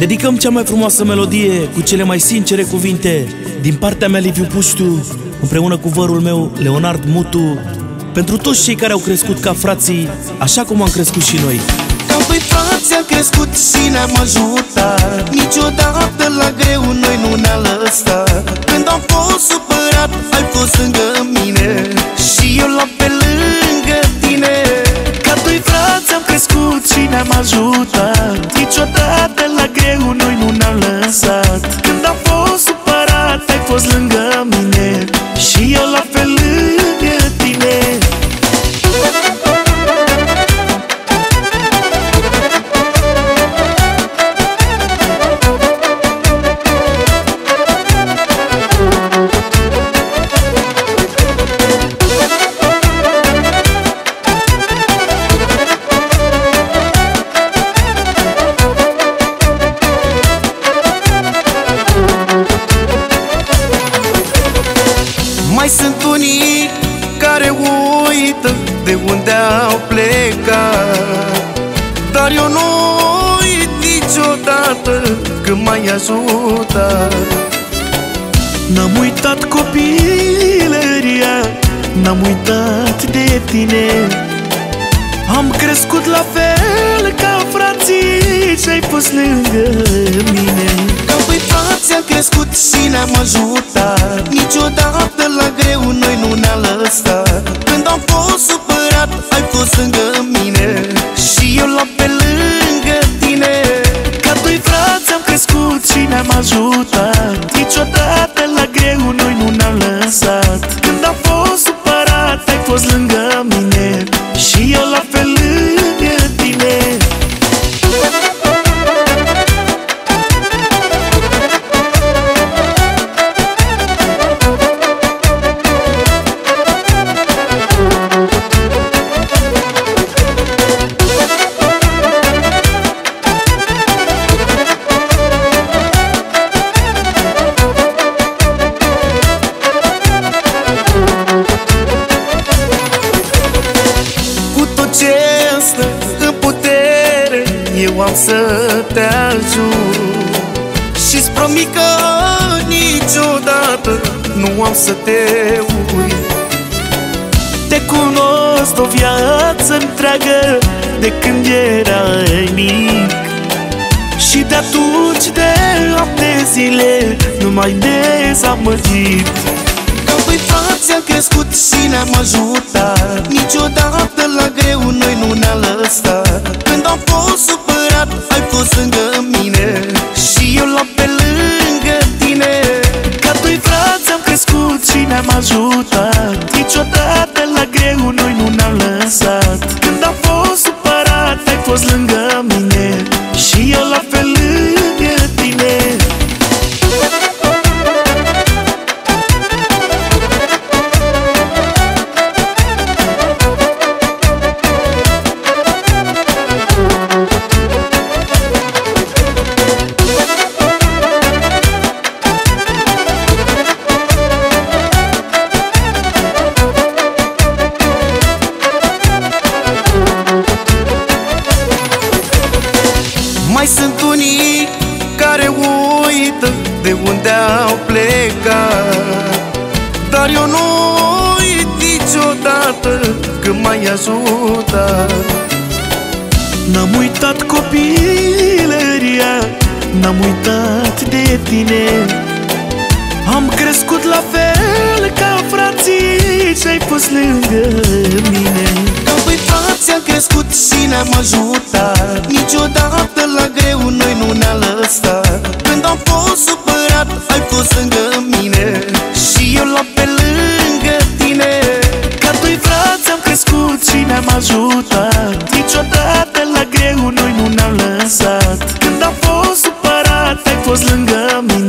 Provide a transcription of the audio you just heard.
Dedicăm cea mai frumoasă melodie cu cele mai sincere cuvinte din partea mea Liviu Puștu, împreună cu vărul meu Leonard Mutu, pentru toți cei care au crescut ca frații, așa cum am crescut și noi. Ca doi frați am crescut și ne-am ajutat. Niciodată la greu noi nu ne-a lăsat. Când am fost supărat, ai fost lângă mine. Și eu la pe lângă tine. Ca doi frați am crescut și ne-am ajutat mine Și de unde au plecat Dar eu nu uit niciodată că m-ai ajutat. N-am uitat copilăria, n-am uitat de tine. Am crescut la fel ca frații și-ai fost lângă mine. Ca doi frați am crescut și ne-am ajutat. Niciodată la greu ajutat Niciodată la greu noi nu ne-am lăsat. Când am fost supărat, ai fost lângă mine să te ajut. Și-ți promit că niciodată Nu am să te uit. Te cunosc o viață întreagă De când erai mic. Și de atunci de ani de zile Nu mai dezamăgit. Ca doi frați am crescut și ne-am ajutat Niciodată la și ne-am ajutat Niciodată unde au plecat. Dar eu nu uit niciodată că m-ai ajutat. N-am uitat copilăria, n-am uitat de tine. Am crescut la fel ca frații și-ai fost lângă mine. Ca doi frați am crescut și ne-am ajutat dat ai fost lângă mine Și eu la pe lângă tine. Ca doi frați am crescut și ne-am ajutat. Niciodată la greu noi nu ne-am lăsat. Când am fost supărat ai fost lângă mine.